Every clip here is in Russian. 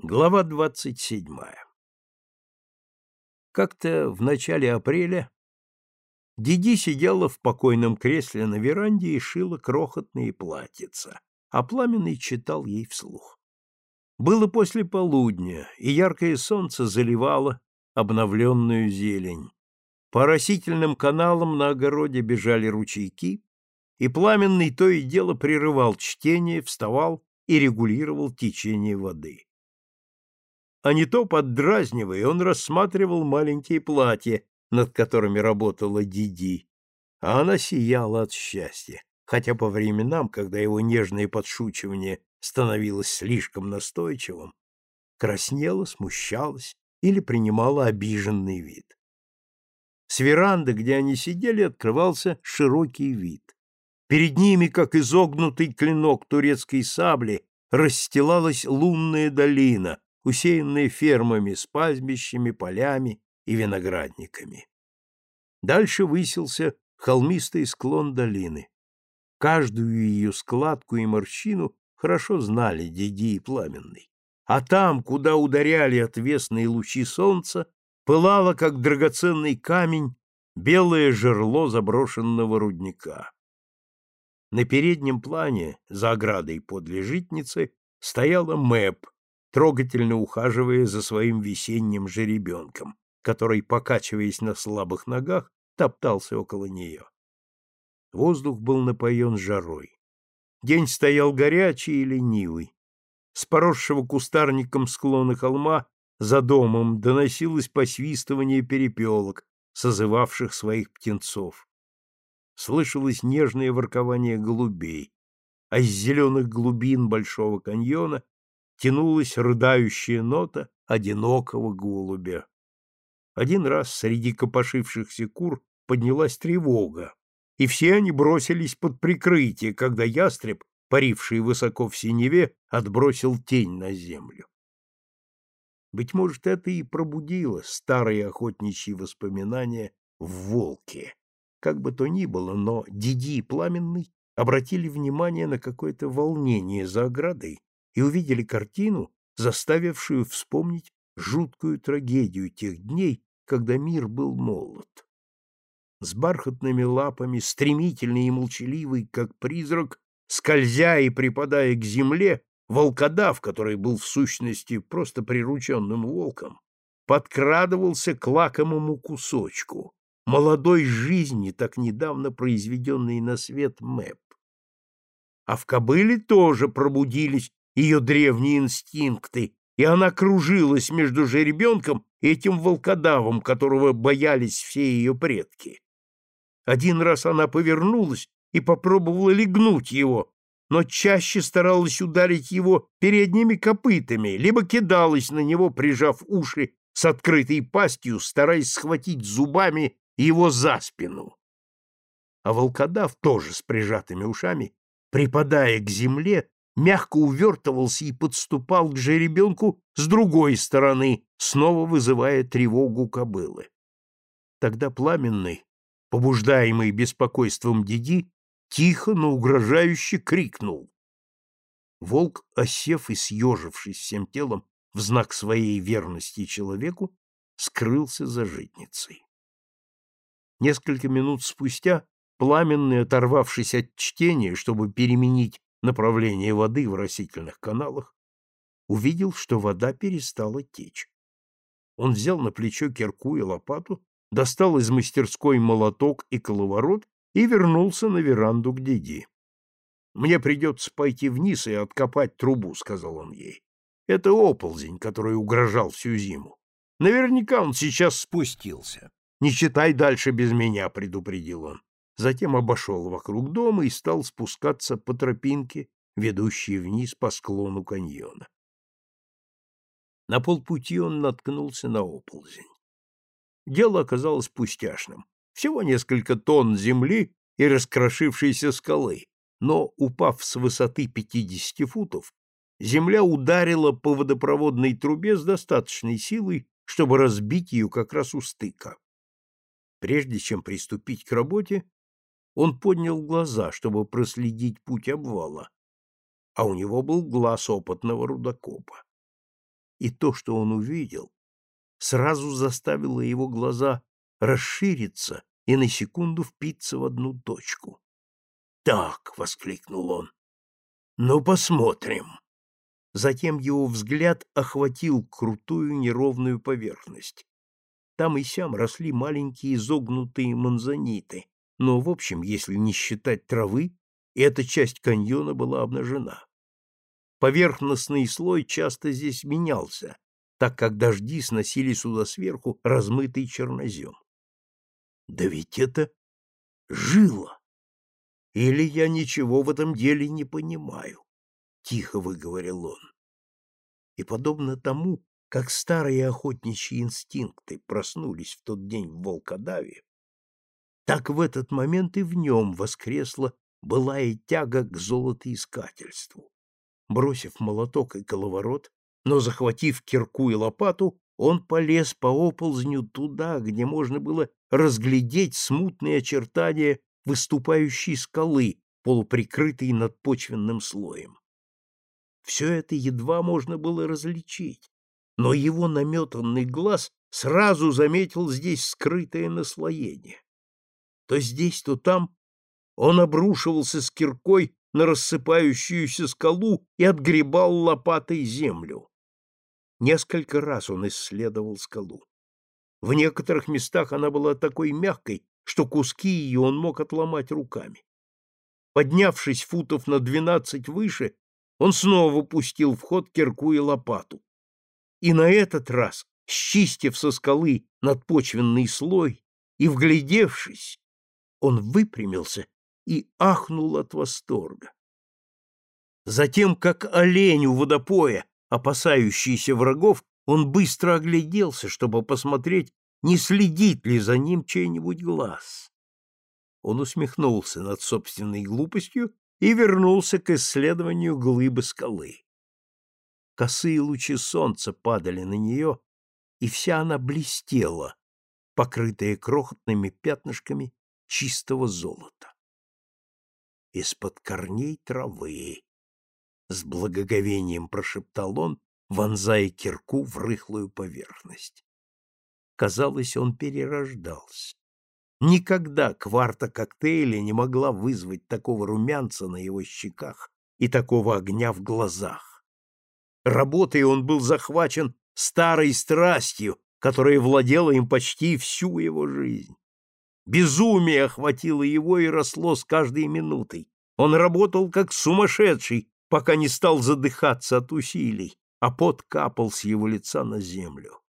Глава двадцать седьмая Как-то в начале апреля Диди сидела в покойном кресле на веранде и шила крохотные платьица, а Пламенный читал ей вслух. Было после полудня, и яркое солнце заливало обновленную зелень. По растительным каналам на огороде бежали ручейки, и Пламенный то и дело прерывал чтение, вставал и регулировал течение воды а не то поддразнивая, он рассматривал маленькие платья, над которыми работала Диди, а она сияла от счастья, хотя по временам, когда его нежное подшучивание становилось слишком настойчивым, краснела, смущалась или принимала обиженный вид. С веранды, где они сидели, открывался широкий вид. Перед ними, как изогнутый клинок турецкой сабли, расстилалась лунная долина, усеянные фермами с пастбищами, полями и виноградниками. Дальше высился холмистый склон долины. Каждую ее складку и морщину хорошо знали Диди и Пламенный. А там, куда ударяли отвесные лучи солнца, пылало, как драгоценный камень, белое жерло заброшенного рудника. На переднем плане, за оградой подле житницы, стояла Мэп трогательно ухаживая за своим весенним жеребенком, который, покачиваясь на слабых ногах, топтался около нее. Воздух был напоен жарой. День стоял горячий и ленивый. С поросшего кустарником склона холма за домом доносилось посвистывание перепелок, созывавших своих птенцов. Слышалось нежное воркование голубей, а из зеленых глубин Большого каньона тянулась рыдающая нота одинокого голубя. Один раз среди копошившихся кур поднялась тревога, и все они бросились под прикрытие, когда ястреб, паривший высоко в синеве, отбросил тень на землю. Быть может, это и пробудило старые охотничьи воспоминания в волке. Как бы то ни было, но Диди и Пламенный обратили внимание на какое-то волнение за оградой, и увидели картину, заставившую вспомнить жуткую трагедию тех дней, когда мир был молод. С бархатными лапами, стремительный и молчаливый, как призрак, скользя и припадая к земле, волкодав, который был в сущности просто прирученным волком, подкрадывался к лакомому кусочку, молодой жизни, так недавно произведенной на свет Мэп. А в кобыле тоже пробудились ее древние инстинкты, и она кружилась между жеребенком и этим волкодавом, которого боялись все ее предки. Один раз она повернулась и попробовала легнуть его, но чаще старалась ударить его передними копытами, либо кидалась на него, прижав уши с открытой пастью, стараясь схватить зубами его за спину. А волкодав, тоже с прижатыми ушами, припадая к земле, мягко увертывался и подступал к жеребенку с другой стороны, снова вызывая тревогу кобылы. Тогда пламенный, побуждаемый беспокойством Диди, тихо, но угрожающе крикнул. Волк, осев и съежившись всем телом в знак своей верности человеку, скрылся за житницей. Несколько минут спустя Пламенный, оторвавшись от чтения, чтобы переменить направление воды в растительных каналах, увидел, что вода перестала течь. Он взял на плечо кирку и лопату, достал из мастерской молоток и коловорот и вернулся на веранду к Диди. «Мне придется пойти вниз и откопать трубу», — сказал он ей. «Это оползень, который угрожал всю зиму. Наверняка он сейчас спустился. Не читай дальше без меня», — предупредил он затем обошел вокруг дома и стал спускаться по тропинке, ведущей вниз по склону каньона. На полпути он наткнулся на оползень. Дело оказалось пустяшным. Всего несколько тонн земли и раскрошившейся скалы, но, упав с высоты 50 футов, земля ударила по водопроводной трубе с достаточной силой, чтобы разбить ее как раз у стыка. Прежде чем приступить к работе, он поднял глаза, чтобы проследить путь обвала, а у него был глаз опытного рудокопа. И то, что он увидел, сразу заставило его глаза расшириться и на секунду впиться в одну точку. «Так!» — воскликнул он. «Ну, посмотрим!» Затем его взгляд охватил крутую неровную поверхность. Там и сям росли маленькие изогнутые манзаниты, но, в общем, если не считать травы, эта часть каньона была обнажена. Поверхностный слой часто здесь менялся, так как дожди сносили сюда сверху размытый чернозем. Да ведь это жила! Или я ничего в этом деле не понимаю? Тихо выговорил он. И подобно тому, как старые охотничьи инстинкты проснулись в тот день в волкодаве, так в этот момент и в нем воскресла былая тяга к золотоискательству. Бросив молоток и коловорот, но захватив кирку и лопату, он полез по оползню туда, где можно было разглядеть смутные очертания выступающей скалы, полуприкрытой надпочвенным слоем. Все это едва можно было различить, но его наметанный глаз сразу заметил здесь скрытое наслоение. То здесь, то там он обрушивался с киркой на рассыпающуюся скалу и отгребал лопатой землю. Несколько раз он исследовал скалу. В некоторых местах она была такой мягкой, что куски ее он мог отломать руками. Поднявшись футов на двенадцать выше, он снова пустил в ход кирку и лопату. И на этот раз, счистив со скалы надпочвенный слой и вглядевшись, он выпрямился и ахнул от восторга. Затем, как олень у водопоя, опасающийся врагов, он быстро огляделся, чтобы посмотреть, не следит ли за ним чей-нибудь глаз. Он усмехнулся над собственной глупостью и вернулся к исследованию глыбы скалы. Косые лучи солнца падали на нее, и вся она блестела, покрытая крохотными пятнышками чистого золота. Из-под корней травы, с благоговением прошептал он, вонзая кирку в рыхлую поверхность. Казалось, он перерождался. Никогда кварта коктейля не могла вызвать такого румянца на его щеках и такого огня в глазах. Работой он был захвачен старой страстью, которая владела им почти всю его жизнь. Безумие охватило его и росло с каждой минутой. Он работал как сумасшедший, пока не стал задыхаться от усилий, а пот капал с его лица на землю.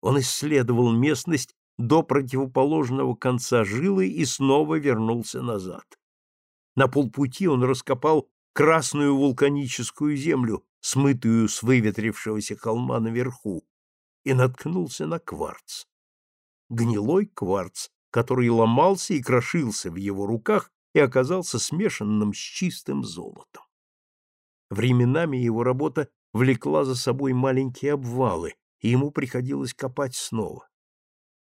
Он исследовал местность до противоположного конца жилы и снова вернулся назад. На полпути он раскопал красную вулканическую землю, смытую с выветрившегося холма наверху, и наткнулся на кварц. Гнилой кварц, который ломался и крошился в его руках и оказался смешанным с чистым золотом. Временами его работа влекла за собой маленькие обвалы, и ему приходилось копать снова.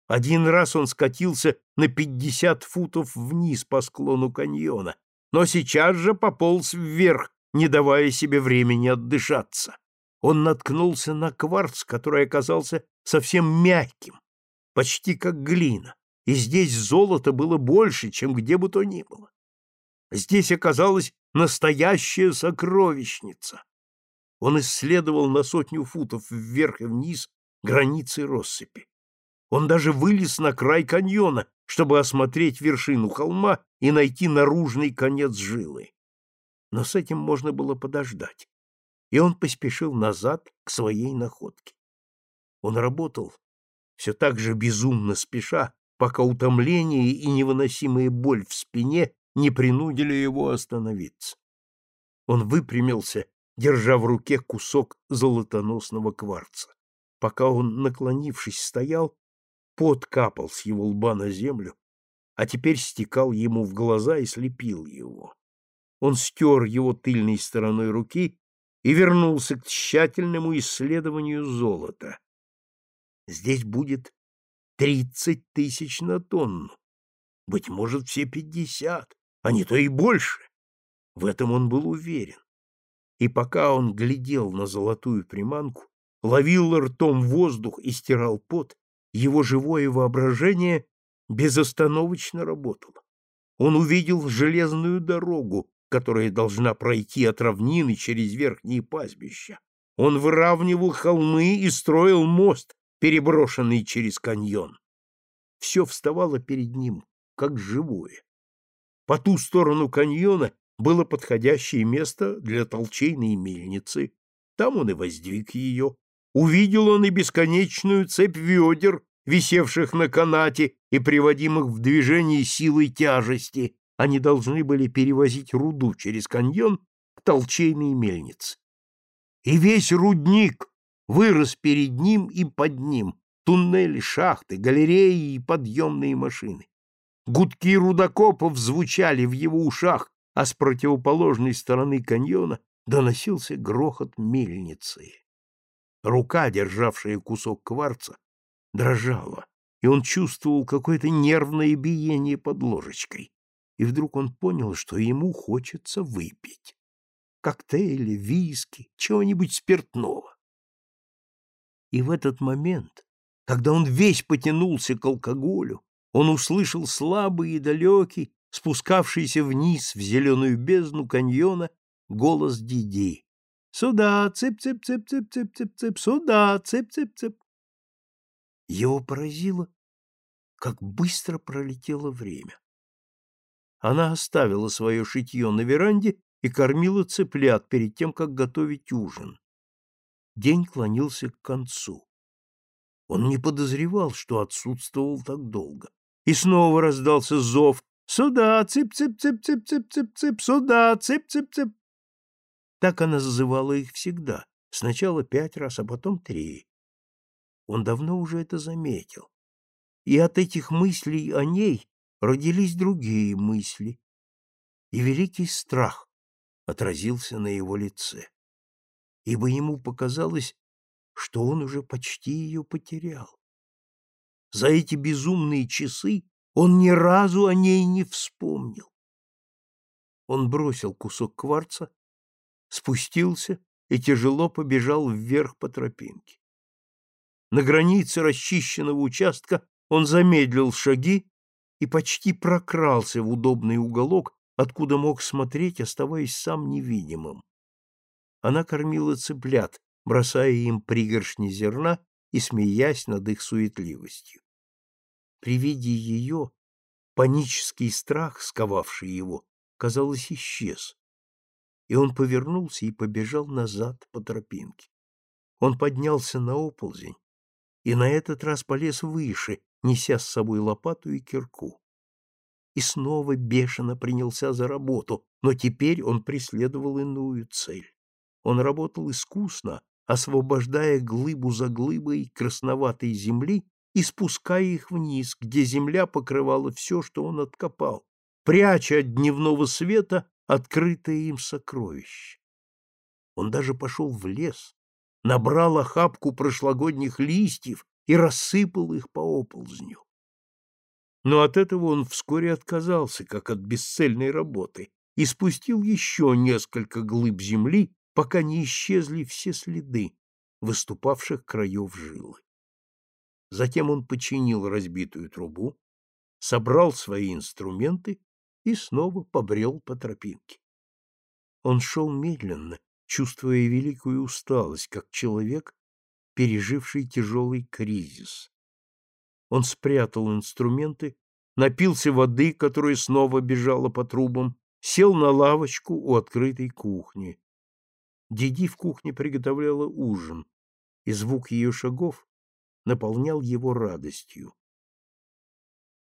Один раз он скатился на пятьдесят футов вниз по склону каньона, но сейчас же пополз вверх, не давая себе времени отдышаться. Он наткнулся на кварц, который оказался совсем мягким, почти как глина, и здесь золота было больше, чем где бы то ни было. Здесь оказалась настоящая сокровищница. Он исследовал на сотню футов вверх и вниз границы россыпи. Он даже вылез на край каньона, чтобы осмотреть вершину холма и найти наружный конец жилы. Но с этим можно было подождать, и он поспешил назад к своей находке. Он работал, все так же безумно спеша, пока утомление и невыносимая боль в спине не принудили его остановиться. Он выпрямился держа в руке кусок золотоносного кварца. Пока он, наклонившись, стоял, пот капал с его лба на землю, а теперь стекал ему в глаза и слепил его. Он стер его тыльной стороной руки и вернулся к тщательному исследованию золота. Здесь будет тридцать тысяч на тонну, быть может, все пятьдесят, а не то и больше. В этом он был уверен и пока он глядел на золотую приманку, ловил ртом воздух и стирал пот, его живое воображение безостановочно работало. Он увидел железную дорогу, которая должна пройти от равнины через верхние пастбища. Он выравнивал холмы и строил мост, переброшенный через каньон. Все вставало перед ним, как живое. По ту сторону каньона было подходящее место для толчейной мельницы. Там он и воздвиг ее. Увидел он и бесконечную цепь ведер, висевших на канате и приводимых в движение силой тяжести. Они должны были перевозить руду через каньон к толчейной мельнице. И весь рудник вырос перед ним и под ним, туннели, шахты, галереи и подъемные машины. Гудки рудокопов звучали в его ушах, а с противоположной стороны каньона доносился грохот мельницы. Рука, державшая кусок кварца, дрожала, и он чувствовал какое-то нервное биение под ложечкой. И вдруг он понял, что ему хочется выпить. Коктейли, виски, чего-нибудь спиртного. И в этот момент, когда он весь потянулся к алкоголю, он услышал слабый и далекий, спускавшийся вниз в зеленую бездну каньона, голос Диди. «Сюда! Цып-цып-цып-цып-цып-цып-цып! Сюда! Цып-цып-цып!» Его поразило, как быстро пролетело время. Она оставила свое шитье на веранде и кормила цыплят перед тем, как готовить ужин. День клонился к концу. Он не подозревал, что отсутствовал так долго. И снова раздался зов «Сюда! Цып-цып-цып-цып-цып-цып-цып! Сюда! Цып-цып-цып!» Так она зазывала их всегда. Сначала пять раз, а потом три. Он давно уже это заметил. И от этих мыслей о ней родились другие мысли. И великий страх отразился на его лице. Ибо ему показалось, что он уже почти ее потерял. За эти безумные часы он ни разу о ней не вспомнил. Он бросил кусок кварца, спустился и тяжело побежал вверх по тропинке. На границе расчищенного участка он замедлил шаги и почти прокрался в удобный уголок, откуда мог смотреть, оставаясь сам невидимым. Она кормила цыплят, бросая им пригоршни зерна и смеясь над их суетливостью. При виде ее панический страх, сковавший его, казалось, исчез, и он повернулся и побежал назад по тропинке. Он поднялся на оползень и на этот раз полез выше, неся с собой лопату и кирку. И снова бешено принялся за работу, но теперь он преследовал иную цель. Он работал искусно, освобождая глыбу за глыбой красноватой земли и спуская их вниз, где земля покрывала все, что он откопал, пряча от дневного света открытое им сокровище. Он даже пошел в лес, набрал охапку прошлогодних листьев и рассыпал их по оползню. Но от этого он вскоре отказался, как от бесцельной работы, и спустил еще несколько глыб земли, пока не исчезли все следы выступавших краев жилы. Затем он починил разбитую трубу, собрал свои инструменты и снова побрел по тропинке. Он шел медленно, чувствуя великую усталость, как человек, переживший тяжелый кризис. Он спрятал инструменты, напился воды, которая снова бежала по трубам, сел на лавочку у открытой кухни. Диди в кухне приготовляла ужин, и звук ее шагов наполнял его радостью.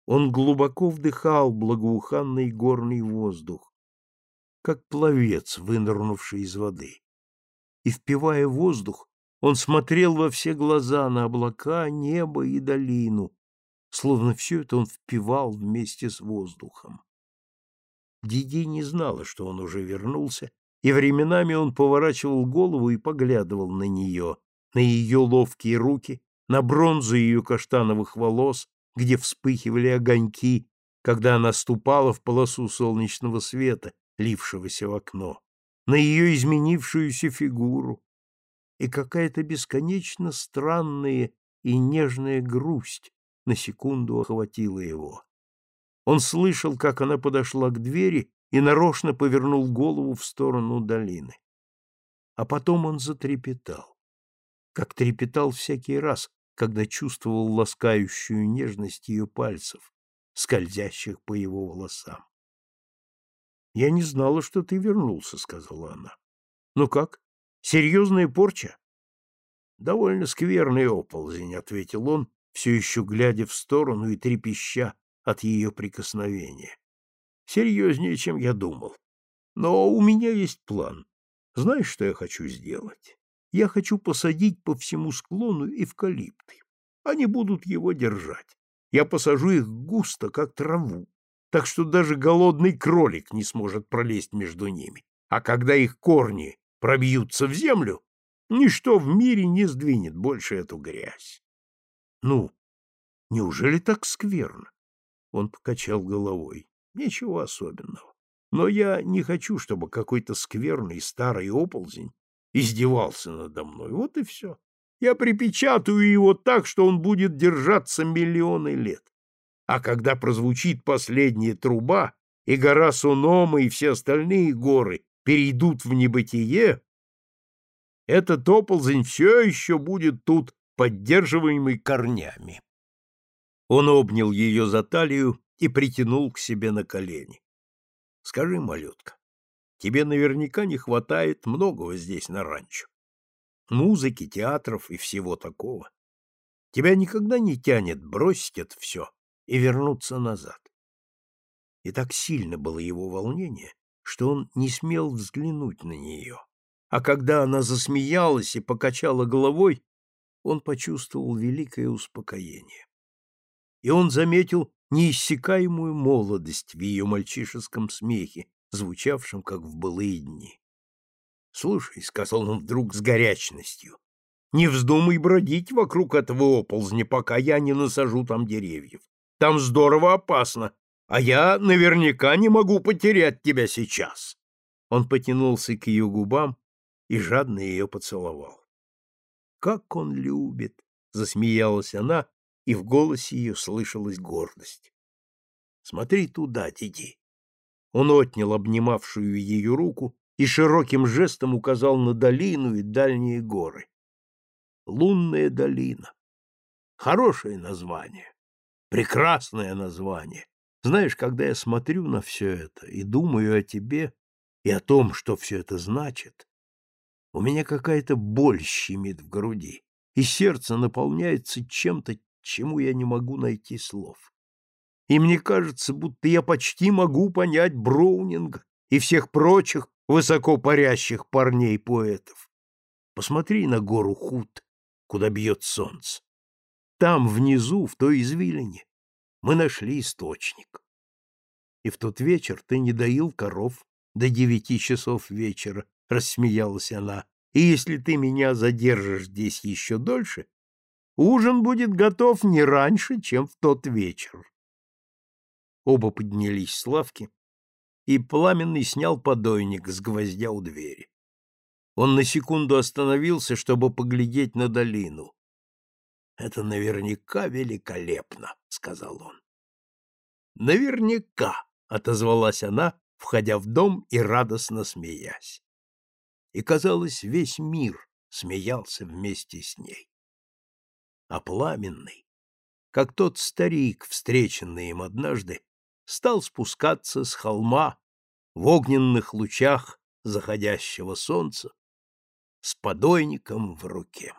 Он глубоко вдыхал благоуханный горный воздух как пловец, вынырнувший из воды. И, впивая воздух, он смотрел во все глаза на облака, небо и долину, словно все это он впивал вместе с воздухом. Диди не знала, что он уже вернулся, и временами он поворачивал голову и поглядывал на нее, на ее ловкие руки, на бронзу ее каштановых волос, где вспыхивали огоньки, когда она ступала в полосу солнечного света, лившегося в окно, на ее изменившуюся фигуру. и какая-то бесконечно странная и нежная грусть на секунду охватила его. Он слышал, как она подошла к двери и нарочно повернул голову в сторону долины. А потом он затрепетал, как трепетал всякий раз, когда чувствовал ласкающую нежность ее пальцев, скользящих по его волосам. «Я не знала, что ты вернулся», — сказала она. «Ну как? Серьезная порча?» «Довольно скверный оползень», — ответил он, все еще глядя в сторону и трепеща от ее прикосновения. «Серьезнее, чем я думал. Но у меня есть план. Знаешь, что я хочу сделать? Я хочу посадить по всему склону эвкалипты. Они будут его держать. Я посажу их густо, как траву, так что даже голодный кролик не сможет пролезть между ними. А когда их корни пробьются в землю, ничто в мире не сдвинет больше эту грязь. Ну, неужели так скверно? Он покачал головой. Ничего особенного. Но я не хочу, чтобы какой-то скверный старый оползень издевался надо мной. Вот и все. Я припечатаю его так, что он будет держаться миллионы лет. А когда прозвучит последняя труба, и гора Сунома и все остальные горы перейдут в небытие, этот оползень все еще будет тут, поддерживаемый корнями. Он обнял ее за талию и притянул к себе на колени. — Скажи, малютка, тебе наверняка не хватает многого здесь на ранчо. Музыки, театров и всего такого. Тебя никогда не тянет бросить это все и вернуться назад. И так сильно было его волнение, что он не смел взглянуть на нее. А когда она засмеялась и покачала головой, он почувствовал великое успокоение. И он заметил неиссякаемую молодость в ее мальчишеском смехе, звучавшем, как в былые дни. — Слушай, — сказал он вдруг с горячностью, — не вздумай бродить вокруг этого оползня, пока я не насажу там деревьев. Там здорово опасно, а я наверняка не могу потерять тебя сейчас. Он потянулся к ее губам и жадно ее поцеловал. «Как он любит!» — засмеялась она, и в голосе ее слышалась гордость. «Смотри туда, Диди!» Он отнял обнимавшую ее руку и широким жестом указал на долину и дальние горы. «Лунная долина. Хорошее название. Прекрасное название. Знаешь, когда я смотрю на все это и думаю о тебе и о том, что все это значит, у меня какая-то боль щемит в груди, и сердце наполняется чем-то, чему я не могу найти слов. И мне кажется, будто я почти могу понять Броунинга и всех прочих высоко парящих парней-поэтов. Посмотри на гору Худ, куда бьет солнце. Там, внизу, в той извилине, мы нашли источник. И в тот вечер ты не доил коров до девяти часов вечера, — рассмеялась она. И если ты меня задержишь здесь еще дольше, ужин будет готов не раньше, чем в тот вечер. Оба поднялись с лавки, и Пламенный снял подойник с гвоздя у двери. Он на секунду остановился, чтобы поглядеть на долину. Это наверняка великолепно, сказал он. Наверняка, отозвалась она, входя в дом и радостно смеясь. И казалось, весь мир смеялся вместе с ней. А пламенный, как тот старик, встреченный им однажды, стал спускаться с холма в огненных лучах заходящего солнца с подойником в руке.